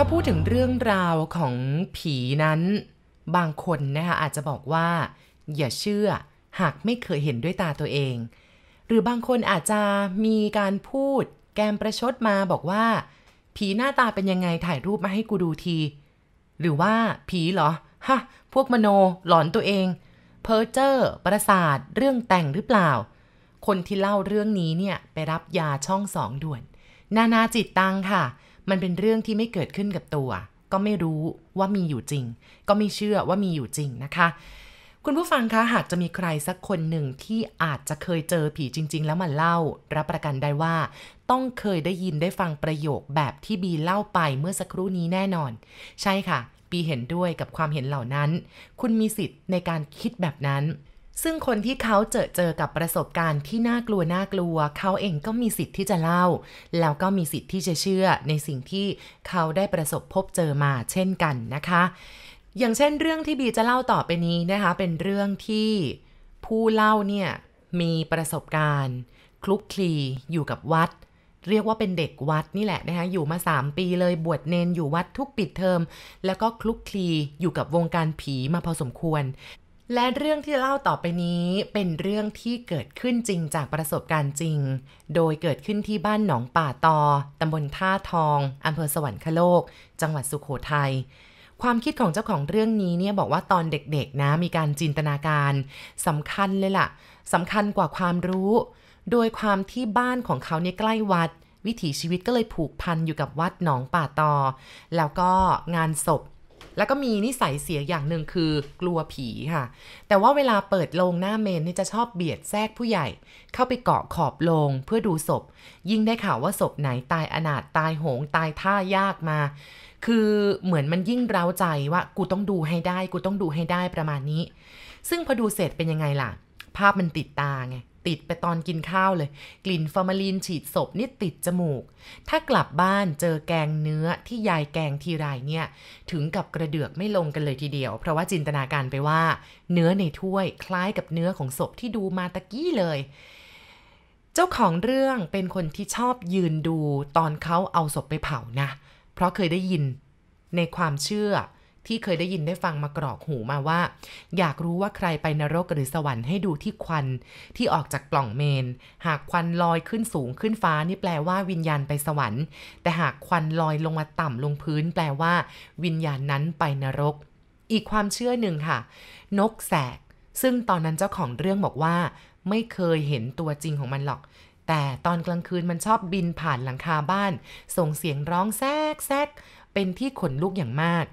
ถ้าพูดถึงเรื่องราวของผีนั้น บางคนนะคะอาจจะบอกว่า อย่าเชื่อหากไม่เคยเห็นด้วยตาตัวเอง หรือบางคนอาจจะมีการพูดแกมประชดมาบอกว่า ผีหน้าตาเป็นยังไงถ่ายรูปมาให้กูดูที หรือว่าผีเหรอฮะพวกมโนหลอนตัวเองเพอเจอร์ประสาทเรื่องแต่งหรือเปล่า คนที่เล่าเรื่องนี้เนี่ยไปรับยาช่องสองด่วน นานาจิตตังค่ะ มันเป็นเรื่องที่ไม่เกิดขึ้นกับตัว ก็ไม่รู้ว่ามีอยู่จริง ก็ไม่เชื่อว่ามีอยู่จริงนะคะ คุณผู้ฟังคะหากจะมีใครสักคนหนึ่งที่อาจจะเคยเจอผีจริง ๆ แล้วมาเล่า รับประกันได้ว่า ต้องเคยได้ยินได้ฟังประโยคแบบที่บีเล่าไปเมื่อสักครู่นี้แน่นอน ใช่ค่ะปีเห็นด้วยกับความเห็นเหล่านั้น คุณมีสิทธิ์ในการคิดแบบนั้น ซึ่งคนที่เขาเจอเจอกับประสบการณ์ที่น่ากลัวน่ากลัว เขาเองก็มีสิทธิ์ที่จะเล่า แล้วก็มีสิทธิ์ที่จะเชื่อในสิ่งที่เขาได้ประสบพบเจอมาเช่นกันนะคะ อย่างเช่นเรื่องที่บีจะเล่าต่อไปนี้นะคะ เป็นเรื่องที่ผู้เล่าเนี่ยมีประสบการณ์ คลุกคลีอยู่กับวัด เรียกว่าเป็นเด็กวัดนี่แหละนะคะอยู่มา 3 ปีเลยบวชเนนอยู่วัดทุกปิดเทอม แล้วก็คลุกคลีอยู่กับวงการผีมาพอสมควร และเรื่องที่เล่าต่อไปนี้เป็นเรื่องที่เกิดขึ้นจริงจากประสบการณ์จริง โดยเกิดขึ้นที่บ้านหนองป่าตอ ตำบลท่าทองอำเภอสวรรคโลก จังหวัดสุขโขทัย ความคิดของเจ้าของเรื่องนี้เนี่ยบอกว่าตอนเด็กๆนะมีการจินตนาการสำคัญเลยล่ะสำคัญกว่าความรู้ โดยความที่บ้านของเขาเนี่ยใกล้วัด วิถีชีวิตก็เลยผูกพันอยู่กับวัดหนองป่าตอ แล้วก็งานศพ แล้วก็มีนิสัยเสียอย่างหนึ่งคือกลัวผีค่ะ แต่ว่าเวลาเปิดโลงหน้าเมนนี่จะชอบเบียดแทรกผู้ใหญ่ เข้าไปเกาะขอบโลงเพื่อดูศพ ยิ่งได้ข่าวว่าศพไหนตายอนาถตายโหงตายท่ายากมา คือเหมือนมันยิ่งเร้าใจว่ากูต้องดูให้ได้ กูต้องดูให้ได้ประมาณนี้ ซึ่งพอดูเสร็จเป็นยังไงล่ะ ภาพมันติดตาไง ติดไปตอนกินข้าวเลย กลิ่นฟอร์มาลีนฉีดศพนี่ติดจมูก ถ้ากลับบ้านเจอแกงเนื้อที่ยายแกงทีไรเนี่ย ถึงกับกระเดือกไม่ลงกันเลยทีเดียว เพราะว่าจินตนาการไปว่า เนื้อในถ้วยคล้ายกับเนื้อของศพที่ดูมาตะกี้เลย เจ้าของเรื่องเป็นคนที่ชอบยืนดูตอนเขาเอาศพไปเผานะ เพราะเคยได้ยินในความเชื่อ ที่เคยได้ยินได้ฟังมากรอกหูมาว่า อยากรู้ว่าใครไปนรกหรือสวรรค์ให้ดูที่ควันที่ออกจากปล่องเมน หากควันลอยขึ้นสูงขึ้นฟ้านี่แปลว่าวิญญาณไปสวรรค์ แต่หากควันลอยลงมาต่ำลงพื้น แปลว่า วิญญาณนั้นไปนรก อีกความเชื่อหนึ่งค่ะ นกแสกซึ่งตอนนั้นเจ้าของเรื่องบอกว่า ไม่เคยเห็นตัวจริงของมันหรอก แต่ตอนกลางคืนมันชอบบินผ่านหลังคาบ้าน ส่งเสียงร้องแซกแซกเป็นที่ขนลุกอย่างมาก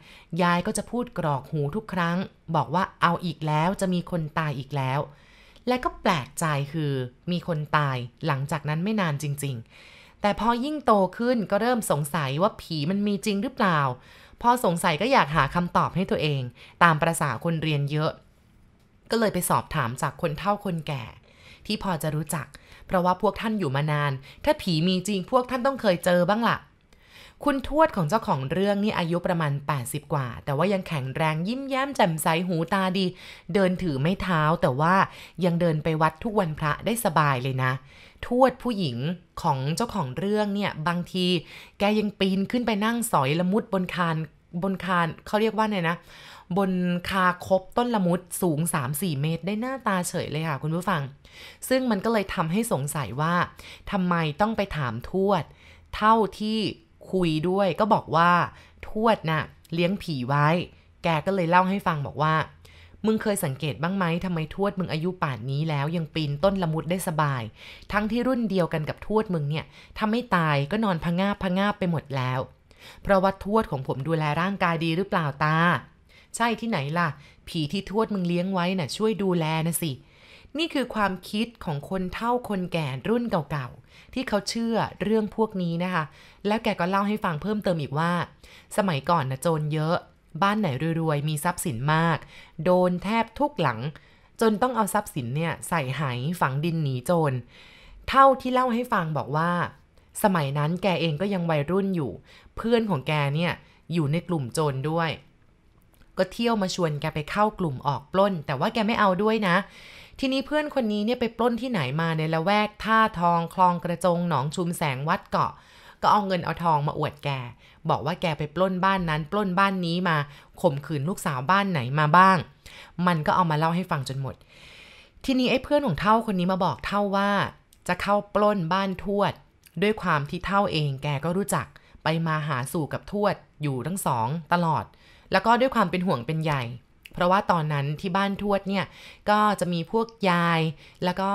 ยายก็จะพูดกรอกหูทุกครั้ง บอกว่าเอาอีกแล้วจะมีคนตายอีกแล้ว และก็แปลกใจคือมีคนตายหลังจากนั้นไม่นานจริง ๆ แต่พอยิ่งโตขึ้นก็เริ่มสงสัยว่าผีมันมีจริงหรือเปล่า พอสงสัยก็อยากหาคำตอบให้ตัวเอง ตามประษาคนเรียนเยอะ ก็เลยไปสอบถามจากคนเฒ่าคนแก่ ที่พอจะรู้จักเพราะว่าพวกท่านอยู่มานาน ถ้าผีมีจริงพวกท่านต้องเคยเจอบ้างล่ะ คุณทวดของเจ้าของเรื่องนี่อายุประมาณ 80 กว่า แต่ว่ายังแข็งแรงยิ้มแย้มแจ่มใสหูตาดี เดินถือไม่เท้าแต่ว่ายังเดินไปวัดทุกวันพระได้สบายเลยนะ ทวดผู้หญิงของเจ้าของเรื่องเนี่ยบางที แกยังปีนขึ้นไปนั่งสอยละมุดบนคานบนคานเขาเรียกว่าไงนะ บนคาคบต้นละมุดสูง 3-4 เมตร ได้หน้าตาเฉยเลยค่ะคุณผู้ฟัง ซึ่งมันก็เลยทำให้สงสัยว่าทำไมต้องไปถามทวด เท่าที่คุยด้วยก็บอกว่าทวดน่ะเลี้ยงผีไว้ แกก็เลยเล่าให้ฟังบอกว่า มึงเคยสังเกตบ้างไหมทำไมทวดมึงอายุป่านนี้แล้วยังปีนต้นละมุดได้สบาย ทั้งที่รุ่นเดียวกันกับทวดมึงเนี่ยถ้าไม่ตายก็นอนพะงาบพะงาบไปหมดแล้ว เพราะว่าทวดของผมดูแลร่างกายดีหรือเปล่าตา ใช่ที่ไหนล่ะ ผีที่ทวดมึงเลี้ยงไว้น่ะ ช่วยดูแลนะสิ นี่คือความคิดของคนเฒ่าคนแก่รุ่นเก่าๆ ที่เขาเชื่อเรื่องพวกนี้นะคะ แล้วแกก็เล่าให้ฟังเพิ่มเติมอีกว่า สมัยก่อนนะโจรเยอะ บ้านไหนรวยๆ มีทรัพย์สินมาก โดนแทบทุกหลัง จนต้องเอาทรัพย์สินเนี่ยใส่ไหฝังดินหนีโจร เท่าที่เล่าให้ฟังบอกว่า สมัยนั้นแกเองก็ยังวัยรุ่นอยู่ เพื่อนของแกเนี่ยอยู่ในกลุ่มโจรด้วย ก็เที่ยวมาชวนแกไปเข้ากลุ่มออกปล้น แต่ว่าแกไม่เอาด้วยนะ ทีนี้เพื่อนคนนี้เนี่ยไปปล้นที่ไหนมาในละแวกท่าทองคลองกระจงหนองชุมแสงวัดเกาะ ก็เอาเงินเอาทองมาอวดแก บอกว่าแกไปปล้นบ้านนั้น ปล้นบ้านนี้มาข่มขืนลูกสาวบ้านไหนมาบ้าง มันก็เอามาเล่าให้ฟังจนหมด ทีนี้ไอ้เพื่อนของเท่าคนนี้มาบอกเท่าว่า จะเข้าปล้นบ้านทวด ด้วยความที่เท่าเองแกก็รู้จักไปมาหาสู่กับทวดอยู่ทั้งสองตลอด แล้วก็ด้วยความเป็นห่วงเป็นใหญ่ เพราะว่าตอนนั้นที่บ้านทวดเนี่ยก็จะมีพวกยายแล้วก็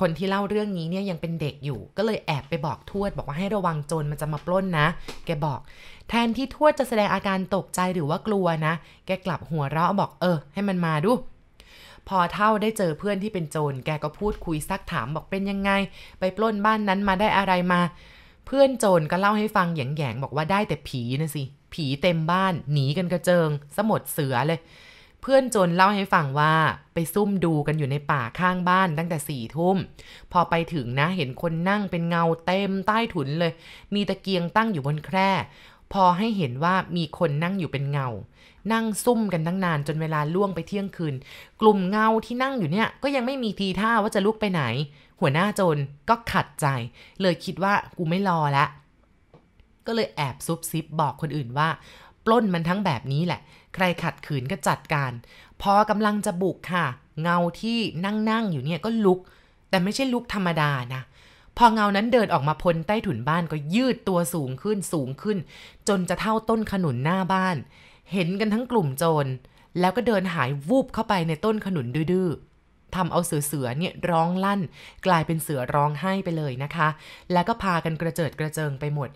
คนที่เล่าเรื่องนี้เนี่ยยังเป็นเด็กอยู่ ก็เลยแอบไปบอกทวดบอกว่าให้ระวังโจรมันจะมาปล้นนะ แกบอก แทนที่ทวดจะแสดงอาการตกใจหรือว่ากลัวนะ แกกลับหัวเราะบอกเออ ให้มันมาดู พอเท่าได้เจอเพื่อนที่เป็นโจรแกก็พูดคุยซักถามบอกเป็นยังไง ไปปล้นบ้านนั้นมาได้อะไรมา เพื่อนโจรก็เล่าให้ฟังแยงๆบอกว่าได้แต่ผีนะสิ ผีเต็มบ้านหนีกันกระเจิง สมดเสือเลย เพื่อนจนเล่าให้ฟังว่าไปซุ่มดูกันอยู่ในป่าข้างบ้านตั้งแต่สี่ทุ่ม พอไปถึงนะเห็นคนนั่งเป็นเงาเต็มใต้ถุนเลย มีตะเกียงตั้งอยู่บนแคร่ พอให้เห็นว่ามีคนนั่งอยู่เป็นเงา นั่งซุ่มกันตั้งนานจนเวลาล่วงไปเที่ยงคืน กลุ่มเงาที่นั่งอยู่เนี่ยก็ยังไม่มีทีท่าว่าจะลุกไปไหน หัวหน้าโจรก็ขัดใจ เลยคิดว่ากูไม่รอละ ก็เลยแอบซุบซิบบอกคนอื่นว่า ปล้นมันทั้งแบบนี้แหละ ใครขัดขืนก็จัดการ พอกำลังจะบุกค่ะ เงาที่นั่งนั่งอยู่เนี่ยก็ลุก แต่ไม่ใช่ลุกธรรมดานะพอเงานั้นเดินออกมาพ้นใต้ถุนบ้านก็ยืดตัวสูงขึ้นสูงขึ้น จนจะเท่าต้นขนุนหน้าบ้าน เห็นกันทั้งกลุ่มโจร แล้วก็เดินหายวูบเข้าไปในต้นขนุนดื้อทำเอาเสือเสือเนี่ยร้องลั่น กลายเป็นเสือร้องไห้ไปเลยนะคะ แล้วก็พากันกระเจิดกระเจิงไปหมด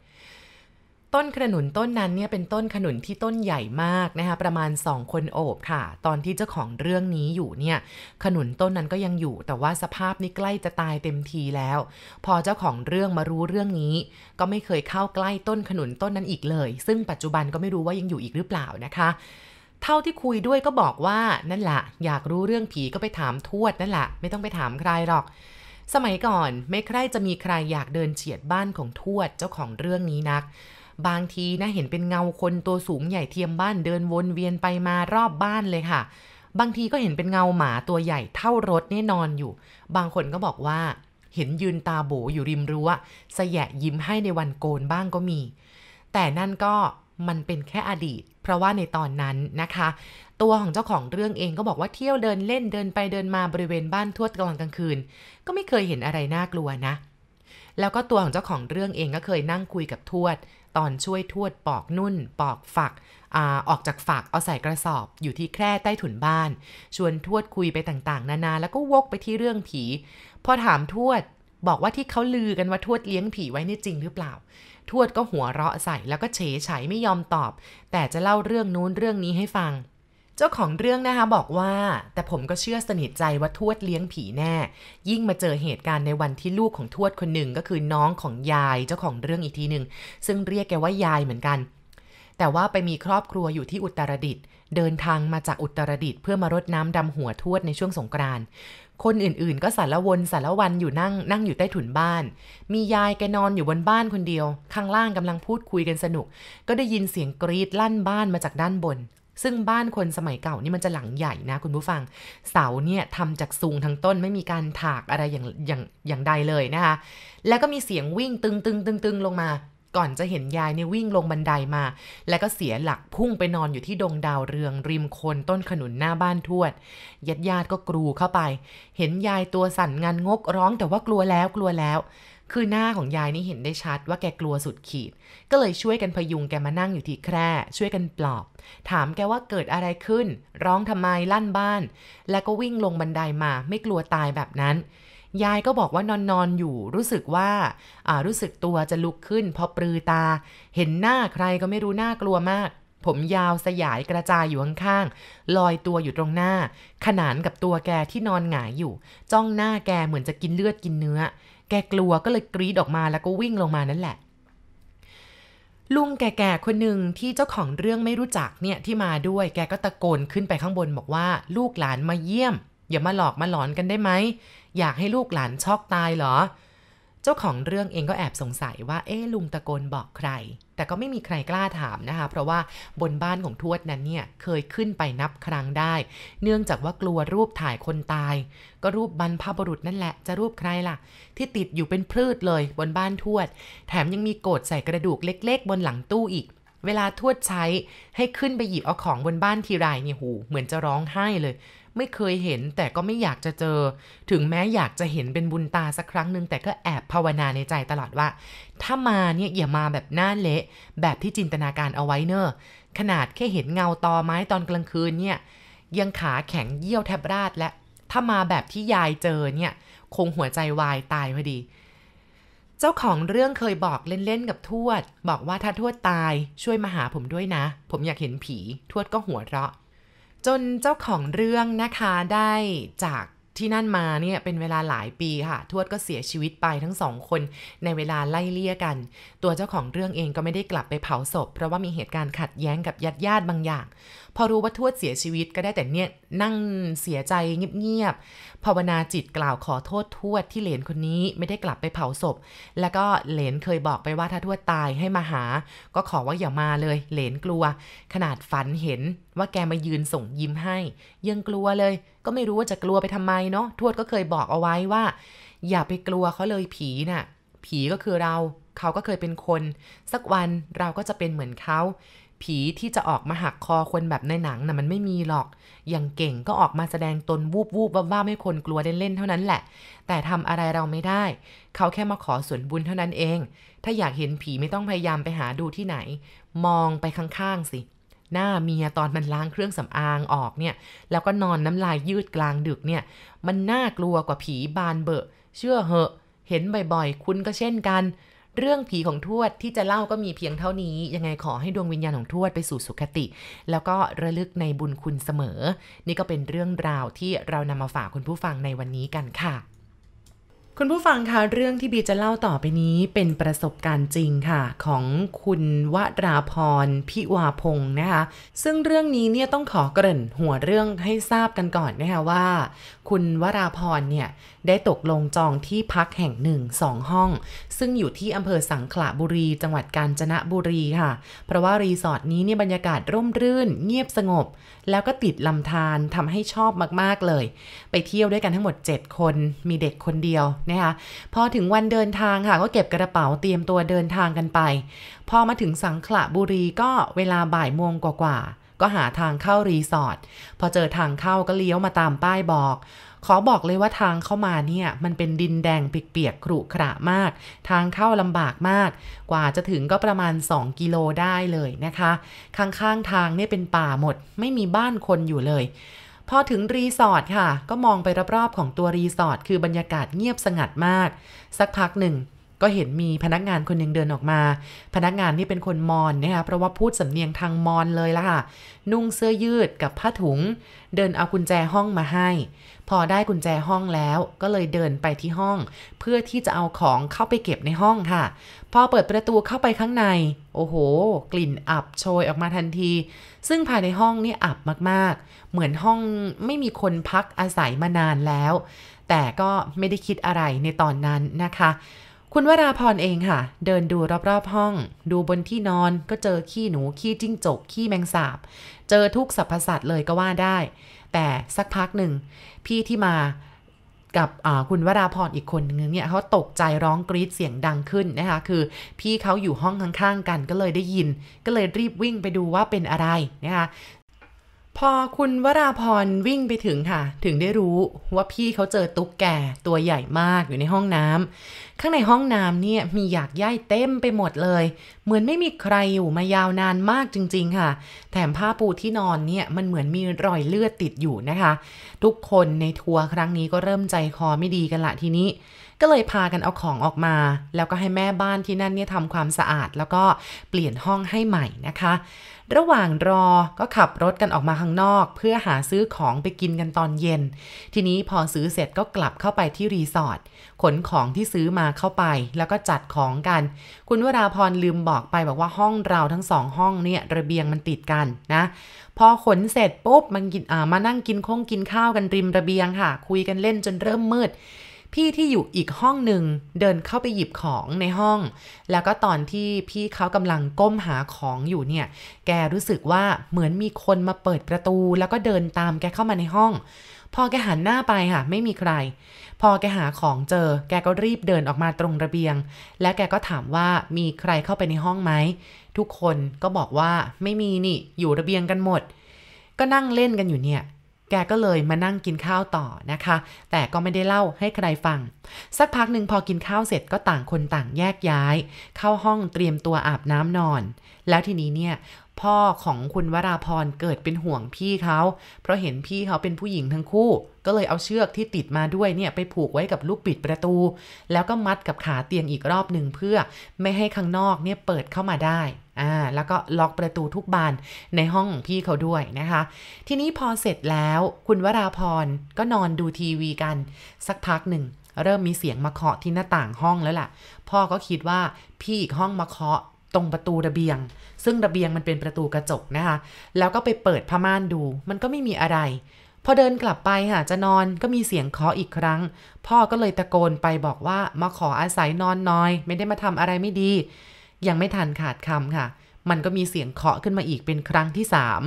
ต้นขนุนต้นนั้นเนี่ยเป็นต้นขนุนที่ต้นใหญ่มากนะคะประมาณ 2 คนโอบค่ะ ตอนที่เจ้าของเรื่องนี้อยู่เนี่ยขนุนต้นนั้นก็ยังอยู่ แต่ว่าสภาพนี้ใกล้จะตายเต็มทีแล้ว พอเจ้าของเรื่องมารู้เรื่องนี้ ก็ไม่เคยเข้าใกล้ต้นขนุนต้นนั้นอีกเลย ซึ่งปัจจุบันก็ไม่รู้ว่ายังอยู่อีกหรือเปล่านะคะเท่าที่คุยด้วยก็บอกว่านั่นแหละอยากรู้เรื่องผีก็ไปถามทวดนั่นแหละไม่ต้องไปถามใครหรอก สมัยก่อนไม่ใครจะมีใครอยากเดินเฉียดบ้านของทวดเจ้าของเรื่องนี้นัก บางทีนะเห็นเป็นเงาคนตัวสูงใหญ่เทียมบ้านเดินวนเวียนไปมารอบบ้านเลยค่ะ บางทีก็เห็นเป็นเงาหมาตัวใหญ่เท่ารถนี่นอนอยู่ บางคนก็บอกว่า เห็นยืนตาโบอยู่ริมรั้วสยะยิ้มให้ในวันโกนบ้างก็มี แต่นั่นก็มันเป็นแค่อดีต เพราะว่าในตอนนั้นนะคะ ตัวของเจ้าของเรื่องเองก็บอกว่าเที่ยวเดินเล่นเดินไปเดินมาบริเวณบ้านทวดกลางกลางคืน ก็ไม่เคยเห็นอะไรน่ากลัวนะ แล้วก็ตัวของเจ้าของเรื่องเองก็เคยนั่งคุยกับทวด ตอนช่วยทวดปอกนุ่น ปอกฝักอออกจากฝักเอาใส่กระสอบ อยู่ที่แคร่ใต้ถุนบ้าน ชวนทวดคุยไปต่างๆ นานา แล้วก็วกไปที่เรื่องผี พอถามทวดบอกว่าที่เขาลือกันว่าทวดเลี้ยงผีไว้นี่จริงหรือเปล่า ทวดก็หัวเราะใส่แล้วก็เฉยไฉไม่ยอมตอบ แต่จะเล่าเรื่องนู้นเรื่องนี้ให้ฟัง จ้าของเรื่องนะคะบอกว่า แต่ผมก็เชื่อสนิทใจว่าทวดเลี้ยงผีแน่ ยิ่งมาเจอเหตุการณ์ในวันที่ลูกของทวดคนหนึ่งก็คือน้องของยายเจ้าของเรื่องอีกทีหนึ่งซึ่งเรียกแกว่ายายเหมือนกัน แต่ว่าไปมีครอบครัวอยู่ที่อุตรดิตถ์เดินทางมาจากอุตรดิตถ์เพื่อมารดน้ำดำหัวทวดในช่วงสงกรานต์คนอื่นๆ ก็สารวนสารวันอยู่นั่งนั่งอยู่ใต้ถุนบ้าน มียายแกนอนอยู่บนบ้านคนเดียว ข้างล่างกำลังพูดคุยกันสนุก ก็ได้ยินเสียงกรีดลั่นบ้านมาจากด้านบน ซึ่งบ้านคนสมัยเก่านี่มันจะหลังใหญ่นะคุณผู้ฟัง เสาเนี่ยทำจากซุงทั้งต้นไม่มีการถากอะไรอย่างอย่างอย่างใดเลยนะคะ แล้วก็มีเสียงวิ่งตึงตึงตึงตึงลงมา ก่อนจะเห็นยายเนี่ยวิ่งลงบันไดามา แล้วก็เสียหลักพุ่งไปนอนอยู่ที่ดงดาวเรืองริมโคนต้นขนุนหน้าบ้านทวดญาติญาติก็กรูเข้าไป เห็นยายตัวสั่นงานงกร้องแต่ว่ากลัวแล้วกลัวแล้ว คือหน้าของยายนี่เห็นได้ชัดว่าแกกลัวสุดขีด ก็เลยช่วยกันพยุงแกมานั่งอยู่ที่แคร่ ช่วยกันปลอบ ถามแกว่าเกิดอะไรขึ้น ร้องทำไมลั่นบ้าน แล้วก็วิ่งลงบันไดามาไม่กลัวตายแบบนั้น ยายก็บอกว่านอนนอนอยู่รู้สึกว่าารู้สึกตัวจะลุกขึ้น พอปลือตา เห็นหน้าใครก็ไม่รู้น่ากลัวมาก ผมยาวสยายกระจายอยู่ข้างๆลอยตัวอยู่ตรงหน้า ขนานกับตัวแกที่นอนหงายอยู่ จ้องหน้าแกเหมือนจะกินเลือดกินเนื้อ แกกลัวก็เลยกรีดออกมาแล้วก็วิ่งลงมานั่นแหละลุงแก่ๆ คนหนึ่งที่เจ้าของเรื่องไม่รู้จักเนี่ยที่มาด้วย แกก็ตะโกนขึ้นไปข้างบนบอกว่า ลูกหลานมาเยี่ยม อย่ามาหลอกมาหลอนกันได้ไหม อยากให้ลูกหลานช็อกตายเหรอ เจ้าของเรื่องเองก็แอบสงสัยว่า เอ๊ลุงตะโกนบอกใคร แต่ก็ไม่มีใครกล้าถามนะคะ เพราะว่าบนบ้านของทวดนั้นเนี่ยเคยขึ้นไปนับครั้งได้ เนื่องจากว่ากลัวรูปถ่ายคนตาย ก็รูปบรรพบุรุษนั่นแหละ จะรูปใครล่ะ ที่ติดอยู่เป็นพืชเลยบนบ้านทวด แถมยังมีโกดใส่กระดูกเล็ก ๆ บนหลังตู้อีกเวลาทวดใช้ให้ขึ้นไปหยิบเอาของบนบ้านทีไรเนี่ยหูเหมือนจะร้องไห้เลย ไม่เคยเห็นแต่ก็ไม่อยากจะเจอ ถึงแม้อยากจะเห็นเป็นบุญตาสักครั้งหนึ่งแต่ก็แอบภาวนาในใจตลอดว่า ถ้ามาเนี่ยอย่ามาแบบหน้าเละ แบบที่จินตนาการเอาไว้เนอะขนาดแค่เห็นเงาตอไม้ตอนกลางคืนเนี่ยยังขาแข็งเยี่ยวแทบราดและ ถ้ามาแบบที่ยายเจอเนี่ยคงหัวใจวายตายพอดี เจ้าของเรื่องเคยบอกเล่นๆกับทวด บอกว่าถ้าทวดตายช่วยมาหาผมด้วยนะ ผมอยากเห็นผี ทวดก็หัวเราะ จนเจ้าของเรื่องนะคะได้จากที่นั่นมาเนี่ยเป็นเวลาหลายปีค่ะ ทวดก็เสียชีวิตไปทั้งสองคนในเวลาไล่เลี่ยกัน ตัวเจ้าของเรื่องเองก็ไม่ได้กลับไปเผาศพ เพราะว่ามีเหตุการณ์ขัดแย้งกับญาติญาติบางอย่าง พอรู้ว่าทวดเสียชีวิตก็ได้แต่เนี่ยนั่งเสียใจเงียบๆภาวนาจิตกล่าวขอโทษทวดที่เหลนคนนี้ไม่ได้กลับไปเผาศพ แล้วก็เหลนเคยบอกไปว่าถ้าทวดตายให้มาหา ก็ขอว่าอย่ามาเลยเหลนกลัว ขนาดฝันเห็นว่าแกมายืนส่งยิ้มให้ ยังกลัวเลย ก็ไม่รู้ว่าจะกลัวไปทำไมเนาะทวดก็เคยบอกเอาไว้ว่า อย่าไปกลัวเขาเลยผีนะ่ะ ผีก็คือเรา เขาก็เคยเป็นคน สักวันเราก็จะเป็นเหมือนเขาผีที่จะออกมาหักคอคนแบบในหนังนะ่ะมันไม่มีหรอก อย่างเก่งก็ออกมาแสดงตนวูบวูบว่าไม่คนกลัวเล่นๆเท่านั้นแหละ แต่ทำอะไรเราไม่ได้ เขาแค่มาขอส่วนบุญเท่านั้นเอง ถ้าอยากเห็นผีไม่ต้องพยายามไปหาดูที่ไหน มองไปข้างๆสิ หน้าเมียตอนมันล้างเครื่องสำอางออกเนี่ย แล้วก็นอนน้ำลายยืดกลางดึกเนี่ย มันน่ากลัวกว่าผีบานเบอะเชื่อเหอะ เห็นบ่อยๆ คุณก็เช่นกัน เรื่องผีของทวดที่จะเล่าก็มีเพียงเท่านี้ ยังไงขอให้ดวงวิญญาณของทวดไปสู่สุคติ แล้วก็ระลึกในบุญคุณเสมอ นี่ก็เป็นเรื่องราวที่เรานำมาฝากคุณผู้ฟังในวันนี้กันค่ะ คุณผู้ฟังคะเรื่องที่บีจะเล่าต่อไปนี้เป็นประสบการณ์จริงค่ะ ของคุณวราพรพิวาพงศ์นะคะ ซึ่งเรื่องนี้เนี่ยต้องขอเกริ่นหัวเรื่องให้ทราบกันก่อนนะคะว่า คุณวราพรเนี่ยได้ตกลงจองที่พักแห่งหนึ่งสองห้อง ซึ่งอยู่ที่อำเภอสังขละบุรี จังหวัดกาญจนบุรีค่ะ เพราะว่ารีสอร์ทนี้เนี่ยบรรยากาศร่มรื่น เงียบสงบ แล้วก็ติดลำธารทำให้ชอบมากๆเลย ไปเที่ยวด้วยกันทั้งหมด 7 คนมีเด็กคนเดียวนะคะพอถึงวันเดินทางค่ะก็เก็บกระเป๋าเตรียมตัวเดินทางกันไป พอมาถึงสังขละบุรีก็เวลาบ่ายโมงกว่าๆก็หาทางเข้ารีสอร์ทพอเจอทางเข้าก็เลี้ยวมาตามป้ายบอก ขอบอกเลยว่าทางเข้ามาเนี่ย มันเป็นดินแดงเปียกๆครุขระมาก ทางเข้าลำบากมาก กว่าจะถึงก็ประมาณ 2 กิโลได้เลยนะคะ ข้างๆทางเนี่ยเป็นป่าหมด ไม่มีบ้านคนอยู่เลย พอถึงรีสอร์ทค่ะ ก็มองไปรอบๆของตัวรีสอร์ทคือบรรยากาศเงียบสงัดมาก สักพักหนึ่ง ก็เห็นมีพนักงานคนหนึ่งเดินออกมา พนักงานนี่เป็นคนมอนนะคะเพราะว่าพูดสำเนียงทางมอนเลยล่ะค่ะ นุ่งเสื้อยืดกับผ้าถุง เดินเอากุญแจห้องมาให้ พอได้กุญแจห้องแล้ว ก็เลยเดินไปที่ห้อง เพื่อที่จะเอาของเข้าไปเก็บในห้องค่ะ พอเปิดประตูเข้าไปข้างใน โอ้โห กลิ่นอับโชยออกมาทันที ซึ่งภายในห้องนี่อับมากๆ เหมือนห้องไม่มีคนพักอาศัยมานานแล้ว แต่ก็ไม่ได้คิดอะไรในตอนนั้นนะคะ คุณวราพรเองค่ะ เดินดูรอบๆห้อง ดูบนที่นอนก็เจอขี้หนูขี้จิ้งจกขี้แมงสาบ เจอทุกสรรพสัตว์เลยก็ว่าได้ แต่สักพักหนึ่ง พี่ที่มากับคุณวราพรอีกคนนึงเนี่ยเขาตกใจร้องกรีดเสียงดังขึ้นนะคะ คือพี่เขาอยู่ห้องข้างๆกันก็เลยได้ยิน ก็เลยรีบวิ่งไปดูว่าเป็นอะไรนะคะ พอคุณวราพรวิ่งไปถึงค่ะ ถึงได้รู้ว่าพี่เขาเจอตุ๊กแก่ตัวใหญ่มากอยู่ในห้องน้ำข้างในห้องน้ำเนี่ยมีหยากย่ายเต็มไปหมดเลย เหมือนไม่มีใครอยู่มายาวนานมากจริง ๆ ค่ะ แถมผ้าปูที่นอนเนี่ยมันเหมือนมีรอยเลือดติดอยู่นะคะ ทุกคนในทัวร์ครั้งนี้ก็เริ่มใจคอไม่ดีกันละทีนี้ก็เลยพากันเอาของออกมา แล้วก็ให้แม่บ้านที่นั่นเนี่ยทำความสะอาด แล้วก็เปลี่ยนห้องให้ใหม่นะคะระหว่างรอก็ขับรถกันออกมาข้างนอก เพื่อหาซื้อของไปกินกันตอนเย็น ทีนี้พอซื้อเสร็จก็กลับเข้าไปที่รีสอร์ทขนของที่ซื้อมาเข้าไป แล้วก็จัดของกัน คุณวราพรลืมบอกไปบอกว่าห้องเราทั้งสองห้องเนี่ยระเบียงมันติดกันนะ พอขนเสร็จปุ๊บมันกินอ่ามานั่งกินคงกินข้าวกันริมระเบียงค่ะ คุยกันเล่นจนเริ่มมืด พี่ที่อยู่อีกห้องหนึ่งเดินเข้าไปหยิบของในห้อง แล้วก็ตอนที่พี่เขากำลังก้มหาของอยู่เนี่ย แกรู้สึกว่าเหมือนมีคนมาเปิดประตู แล้วก็เดินตามแกเข้ามาในห้อง พอแกหันหน้าไปค่ะไม่มีใคร พอแกหาของเจอ แกก็รีบเดินออกมาตรงระเบียง และแกก็ถามว่ามีใครเข้าไปในห้องไหมทุกคนก็บอกว่าไม่มีนี่อยู่ระเบียงกันหมด ก็นั่งเล่นกันอยู่เนี่ย แกก็เลยมานั่งกินข้าวต่อนะคะ แต่ก็ไม่ได้เล่าให้ใครฟัง สักพักหนึ่งพอกินข้าวเสร็จก็ต่างคนต่างแยกย้าย เข้าห้องเตรียมตัวอาบน้ำนอน แล้วทีนี้เนี่ยพ่อของคุณวราพรเกิดเป็นห่วงพี่เขา เพราะเห็นพี่เขาเป็นผู้หญิงทั้งคู่ ก็เลยเอาเชือกที่ติดมาด้วยเนี่ยไปผูกไว้กับลูกปิดประตู แล้วก็มัดกับขาเตียงอีกรอบหนึ่งเพื่อไม่ให้ข้างนอกเนี่ยเปิดเข้ามาได้ อ่าแล้วก็ล็อกประตูทุกบานในห้องของพี่เขาด้วยนะคะ ทีนี้พอเสร็จแล้วคุณวราพรก็นอนดูทีวีกัน สักพักหนึ่ง เริ่มมีเสียงมาเคาะที่หน้าต่างห้องแล้วล่ะ พ่อก็คิดว่าพี่อีกห้องมาเคาะตรงประตูระเบียง ซึ่งระเบียงมันเป็นประตูกระจกนะคะ แล้วก็ไปเปิดผ้าม่านดู มันก็ไม่มีอะไร พอเดินกลับไปค่ะจะนอนก็มีเสียงเคาะอีกครั้ง พ่อก็เลยตะโกนไปบอกว่ามาขออาศัยนอนน้อย ไม่ได้มาทำอะไรไม่ดี ยังไม่ทันขาดคำค่ะ มันก็มีเสียงเคาะขึ้นมาอีกเป็นครั้งที่สาม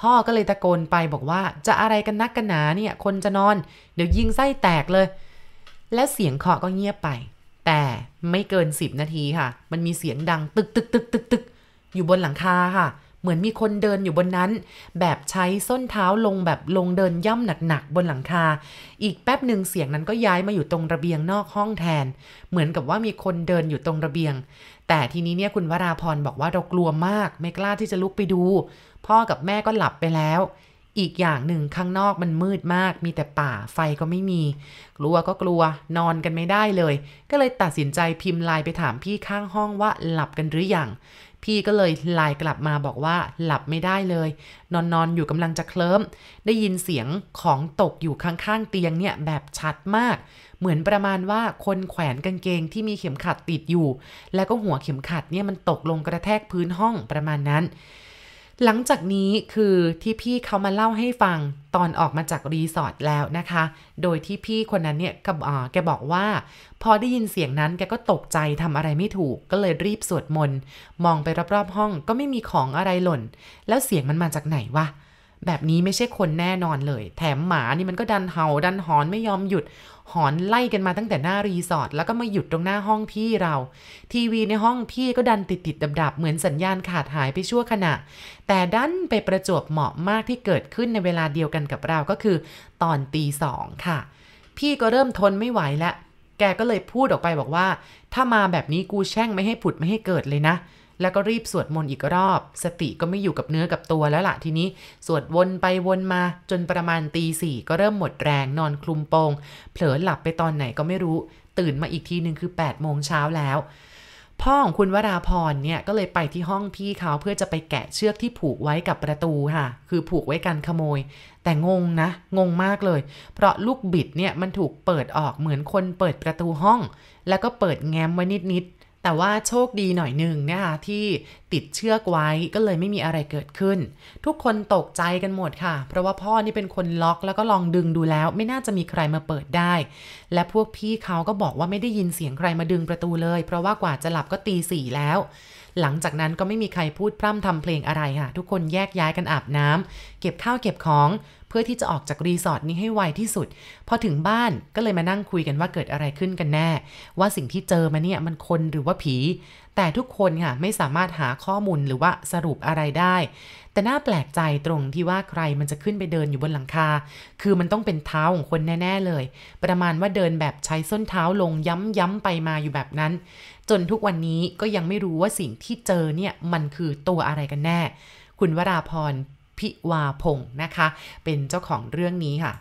พ่อก็เลยตะโกนไปบอกว่าจะอะไรกันนักกันหนาเนี่ย คนจะนอน เดี๋ยวยิงไส้แตกเลย และเสียงเคาะก็เงียบไป แต่ไม่เกิน10นาทีค่ะ มันมีเสียงดังตึกตึกตึกตึกตึกอยู่บนหลังคาค่ะ เหมือนมีคนเดินอยู่บนนั้น แบบใช้ส้นเท้าลงแบบลงเดินย่ำหนักๆบนหลังคา อีกแป๊บหนึ่งเสียงนั้นก็ย้ายมาอยู่ตรงระเบียงนอกห้องแทน เหมือนกับว่ามีคนเดินอยู่ตรงระเบียง แต่ทีนี้เนี่ยคุณวราพรบอกว่าเรากลัวมากไม่กล้าที่จะลุกไปดู พ่อกับแม่ก็หลับไปแล้ว อีกอย่างหนึ่งข้างนอกมันมืดมาก มีแต่ป่าไฟก็ไม่มี กลัวก็กลัวนอนกันไม่ได้เลย ก็เลยตัดสินใจพิมพ์ไลน์ไปถามพี่ข้างห้องว่าหลับกันหรือยัง พี่ก็เลยไลน์กลับมาบอกว่าหลับไม่ได้เลย นอนนอนอยู่กำลังจะเคลิ้ม ได้ยินเสียงของตกอยู่ข้างๆเตียงเนี่ยแบบชัดมาก เหมือนประมาณว่าคนแขวนกางเกงที่มีเข็มขัดติดอยู่ แล้วก็หัวเข็มขัดเนี่ยมันตกลงกระแทกพื้นห้องประมาณนั้น หลังจากนี้คือที่พี่เขามาเล่าให้ฟังตอนออกมาจากรีสอร์ทแล้วนะคะ โดยที่พี่คนนั้นเนี่ยกับอ๋อแกบอกว่า พอได้ยินเสียงนั้นแกก็ตกใจทำอะไรไม่ถูก ก็เลยรีบสวดมนต์ มองไปรอบๆห้องก็ไม่มีของอะไรหล่น แล้วเสียงมันมาจากไหนวะ แบบนี้ไม่ใช่คนแน่นอนเลย แถมหมานี่มันก็ดันเห่าดันหอนไม่ยอมหยุด หอนไล่กันมาตั้งแต่หน้ารีสอร์ทแล้วก็มาหยุดตรงหน้าห้องพี่เรา ทีวีในห้องพี่ก็ดันติดติดดับดับเหมือนสัญญาณขาดหายไปชั่วขณะ แต่ดันไปประจวบเหมาะมากที่เกิดขึ้นในเวลาเดียวกันกับเราก็คือ ตอนตีสองค่ะ พี่ก็เริ่มทนไม่ไหวแล้วแกก็เลยพูดออกไปบอกว่า ถ้ามาแบบนี้กูแช่งไม่ให้ผุดไม่ให้เกิดเลยนะ แล้วก็รีบสวดมนต์อีกรอบ สติก็ไม่อยู่กับเนื้อกับตัวแล้วล่ะทีนี้ สวดวนไปวนมาจนประมาณตีสี่ก็เริ่มหมดแรงนอนคลุมโปง เผลอหลับไปตอนไหนก็ไม่รู้ ตื่นมาอีกทีหนึ่งคือ8ปดโมงเช้าแล้ว พ่อของคุณวราพรเนี่ยก็เลยไปที่ห้องพี่เขาเพื่อจะไปแกะเชือกที่ผูกไว้กับประตูค่ะ คือผูกไว้กันขโมย แต่งงนะ งงมากเลย เพราะลูกบิดเนี่ยมันถูกเปิดออกเหมือนคนเปิดประตูห้อง แล้วก็เปิดแง้มไว้นิดๆ แต่ว่าโชคดีหน่อยหนึ่งนะคะที่ติดเชือกไว้ก็เลยไม่มีอะไรเกิดขึ้น ทุกคนตกใจกันหมดค่ะ เพราะว่าพ่อนี่เป็นคนล็อกแล้วก็ลองดึงดูแล้ว ไม่น่าจะมีใครมาเปิดได้ และพวกพี่เขาก็บอกว่าไม่ได้ยินเสียงใครมาดึงประตูเลย เพราะว่ากว่าจะหลับก็ตีสี่แล้ว หลังจากนั้นก็ไม่มีใครพูดพร่ำทำเพลงอะไรค่ะ ทุกคนแยกย้ายกันอาบน้ำเก็บข้าวเก็บของเพื่อที่จะออกจากรีสอร์ทนี้ให้ไวที่สุด พอถึงบ้านก็เลยมานั่งคุยกันว่าเกิดอะไรขึ้นกันแน่ ว่าสิ่งที่เจอมาเนี่ยมันคนหรือว่าผี แต่ทุกคนค่ะไม่สามารถหาข้อมูลหรือว่าสรุปอะไรได้ แต่น่าแปลกใจตรงที่ว่าใครมันจะขึ้นไปเดินอยู่บนหลังคา คือมันต้องเป็นเท้าของคนแน่ ๆเลย ประมาณว่าเดินแบบใช้ส้นเท้าลงย้ำๆไปมาอยู่แบบนั้น จนทุกวันนี้ก็ยังไม่รู้ว่าสิ่งที่เจอเนี่ยมันคือตัวอะไรกันแน่ คุณวราพรพิวาพงศ์นะคะ เป็นเจ้าของเรื่องนี้ค่ะ